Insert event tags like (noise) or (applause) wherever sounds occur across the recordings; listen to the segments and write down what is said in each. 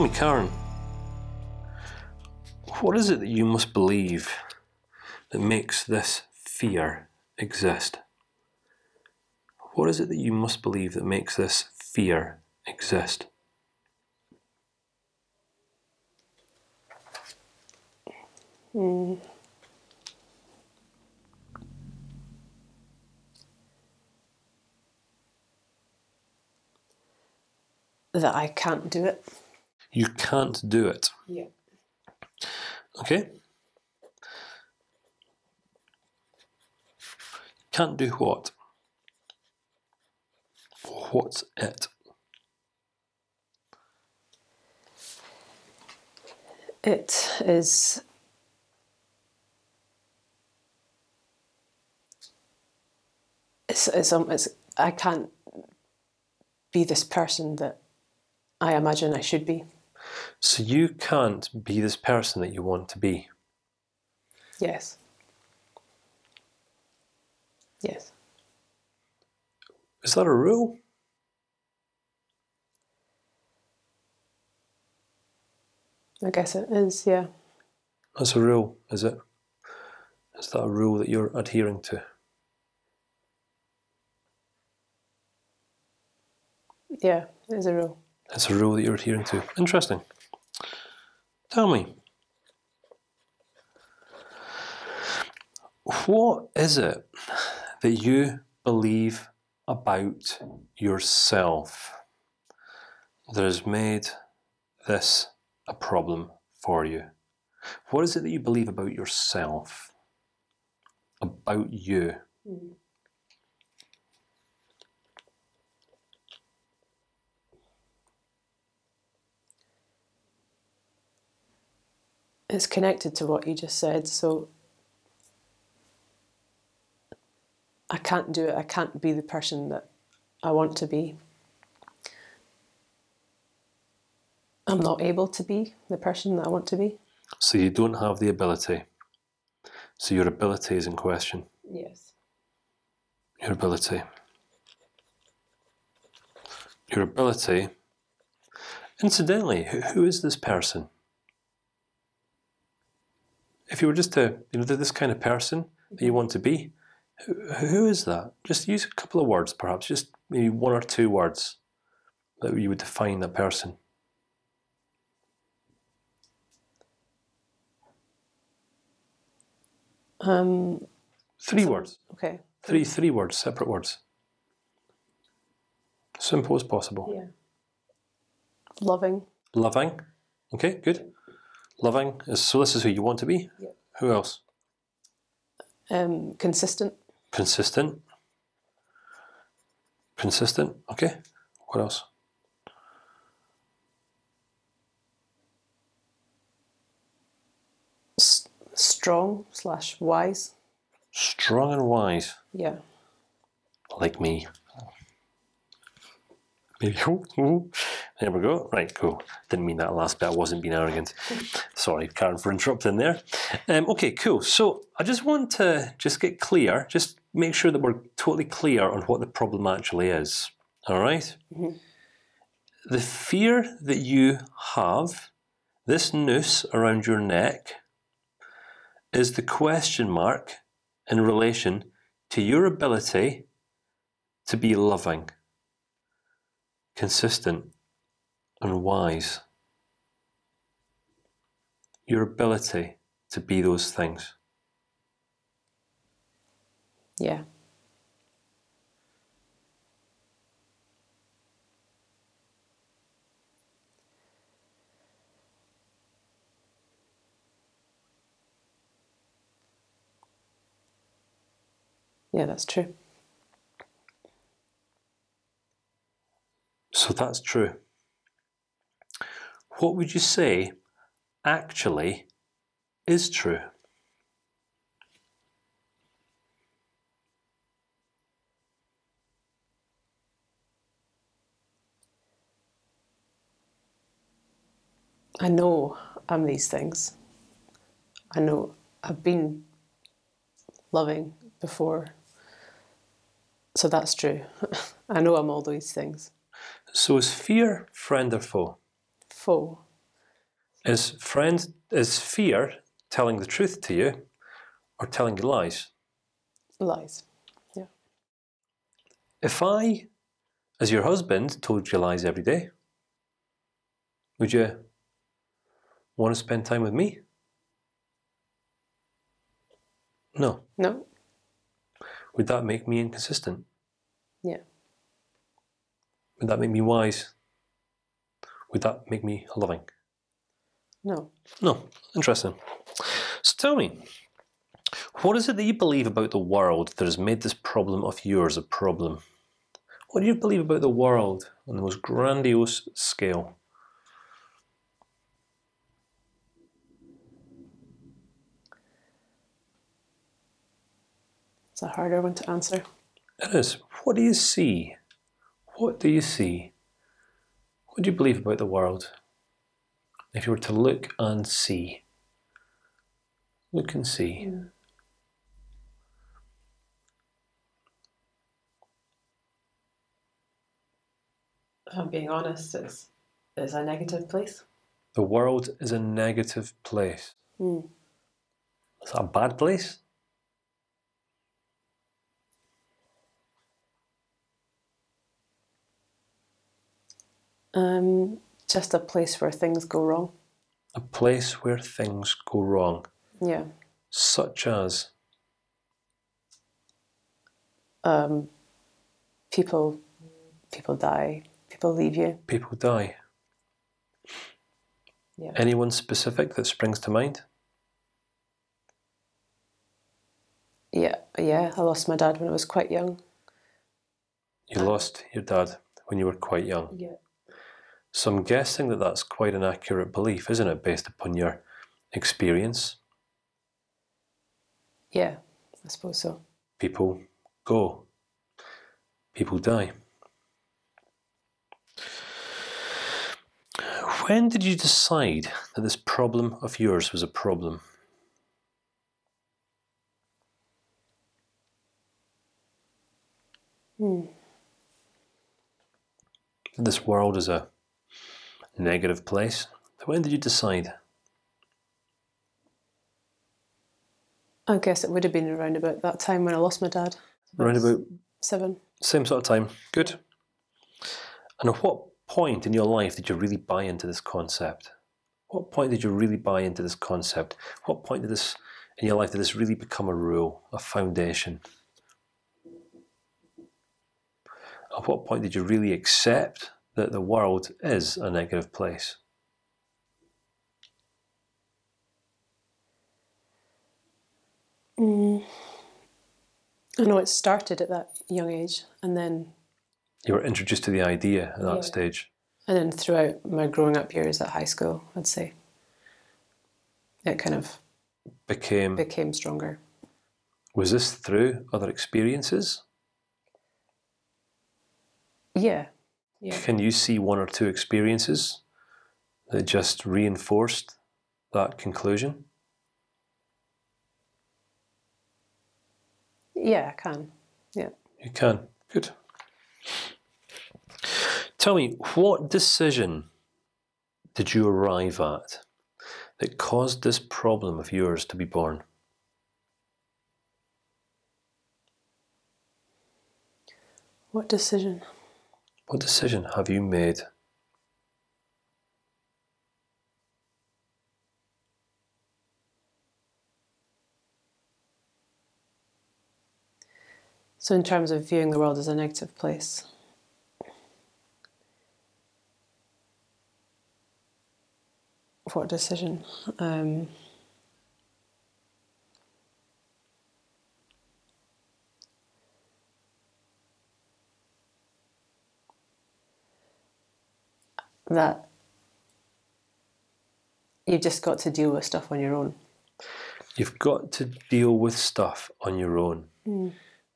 Me, Karen, what is it that you must believe that makes this fear exist? What is it that you must believe that makes this fear exist? Hmm. That I can't do it. You can't do it. Yeah. Okay. Can't do what? What's it? It is. It's, it's, um, it's, I can't be this person that I imagine I should be. So you can't be this person that you want to be. Yes. Yes. Is that a rule? I guess it is, yeah. That's a rule, is it? Is that a rule that you're adhering to? Yeah, it is a rule. It's a rule that you're adhering to. Interesting. Tell me, what is it that you believe about yourself that has made this a problem for you? What is it that you believe about yourself? About you? Hmm. It's connected to what you just said, so I can't do it. I can't be the person that I want to be. I'm not able to be the person that I want to be. So you don't have the ability. So your ability is in question. Yes. Your ability. Your ability. Incidentally, who, who is this person? If you were just to, you know, this kind of person that you want to be, who, who is that? Just use a couple of words, perhaps, just maybe one or two words that you would define that person. Um, Three words. okay. Three, three words, separate words. Simple as possible. Yeah. Loving. Loving. Okay, good. Loving. is- So this is who you want to be. Who else? Um, consistent. Consistent. Consistent. Okay. What else? S- strong slash wise. Strong and wise, Yeah. like me. Maybe. (laughs) There we go. Right, cool. Didn't mean that last bit. I wasn't being arrogant. (laughs) Sorry, Karen, for interrupting there. Um, okay, cool. So I just want to just get clear. Just make sure that we're totally clear on what the problem actually is. All right? The fear that you have, this noose around your neck, is the question mark in relation to your ability to be loving, consistent, and wise. Your ability to be those things. Yeah. Yeah, that's true. So that's true. What would you say actually is true? I know I'm these things. I know I've been loving before. So that's true. (laughs) I know I'm all these things. So is fear friend or foe? Foe. Is friend is fear telling the truth to you, or telling you lies? Lies. Yeah. If I, as your husband, told you lies every day, would you want to spend time with me? No. No. Would that make me inconsistent? Yeah. Would that make me wise? Would that make me loving? No. No. Interesting. So tell me, what is it that you believe about the world that has made this problem of yours a problem? What do you believe about the world on the most grandiose scale? It's a harder one to answer. It is. What do you see? What do you see? What do you believe about the world? If you were to look and see, look and see. If I'm being honest, it's it's a negative place. The world is a negative place. Hmm. Is that a bad place? Um, just a place where things go wrong. A place where things go wrong, Yeah. such as Um, people, people die. People leave you. people die. Yeah. Anyone specific that springs to mind? Yeah. Yeah. I lost my dad when I was quite young. You lost your dad when you were quite young. Yeah. So I'm guessing that that's quite an accurate belief, isn't it, based upon your experience? Yeah. I suppose so. People go. People die. When did you decide that this problem of yours was a problem? Hmm. This world is a negative place. When did you decide? I guess it would have been around about that time when I lost my dad. Around about seven. Same sort of time. Good. And at what point in your life did you really buy into this concept? What point did you really buy into this concept? What point did this in your life did this really become a rule, a foundation? At what point did you really accept that the world is a negative place? Mm. I know it started at that young age, and then You were introduced to the idea at that Yeah. stage. and then throughout my growing up years at high school, I'd say it kind of Became became stronger. was this through other experiences? Yeah, yeah, Can you see one or two experiences that just reinforced that conclusion? yeah. I can. Yeah. You can. Good. Tell me, what decision did you arrive at that caused this problem of yours to be born? What decision? What decision have you made? So, in terms of viewing the world as a negative place, what decision? Um, that you've just got to deal with stuff on your own. You've got to deal with stuff on your own. Hmm.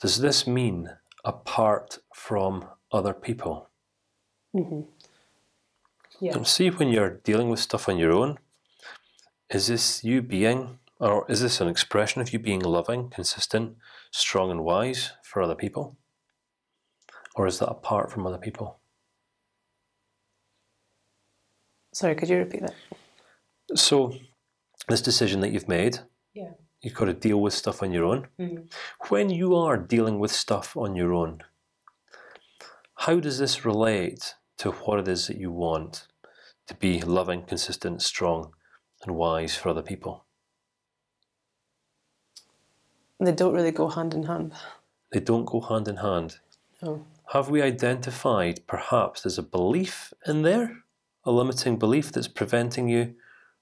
Does this mean apart from other people? Mm-hmm. Yeah. And see when you're dealing with stuff on your own, is this you being, or is this an expression of you being loving, consistent, strong, and wise for other people? Or is that apart from other people? Sorry, could you repeat that? So, this decision that you've made, Yeah. you've got to deal with stuff on your own. Mm. When you are dealing with stuff on your own, how does this relate to what it is that you want to be loving, consistent, strong, and wise for other people? They don't really go hand in hand. They don't go hand in hand. No. Have we identified perhaps there's a belief in there, a limiting belief that's preventing you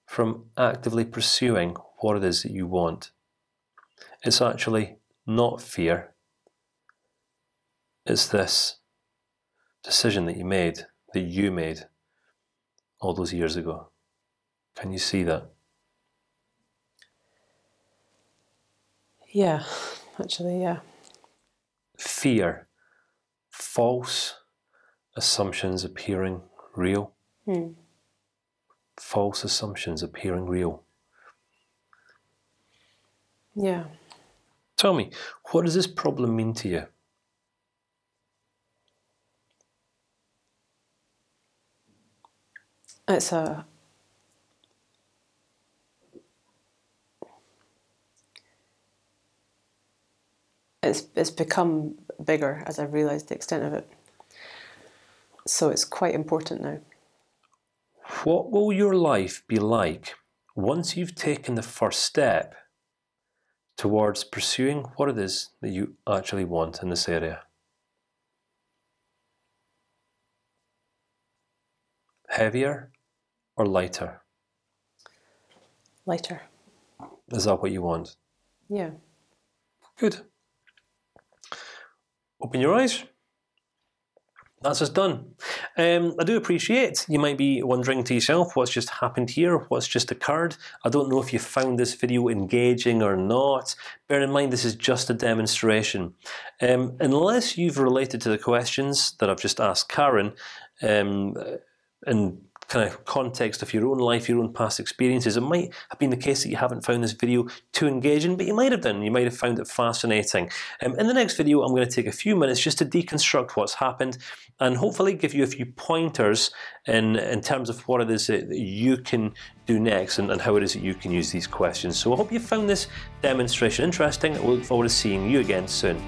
from actively pursuing what it is that you want? It's actually not fear. It's this decision that you made, that you made all those years ago. Can you see that? Yeah, actually, yeah. Fear, false assumptions appearing real. Hmm. False assumptions appearing real. Yeah. Tell me, what does this problem mean to you? It's a it's it's become bigger as I've realised the extent of it. So it's quite important now. What will your life be like once you've taken the first step towards pursuing what it is that you actually want in this area? Heavier or lighter? Lighter. Is that what you want? Yeah. Good. Open your eyes. That's us done. Um, I do appreciate you might be wondering to yourself what's just happened here, what's just occurred. I don't know if you found this video engaging or not. Bear in mind this is just a demonstration. Um, unless you've related to the questions that I've just asked Karen, um, and kind of context of your own life, your own past experiences, it might have been the case that you haven't found this video too engaging, but you might have done. You might have found it fascinating. Um, in the next video, I'm going to take a few minutes just to deconstruct what's happened, and hopefully give you a few pointers in in terms of what it is that you can do next, and, and how it is that you can use these questions. So I hope you found this demonstration interesting. I look forward to seeing you again soon.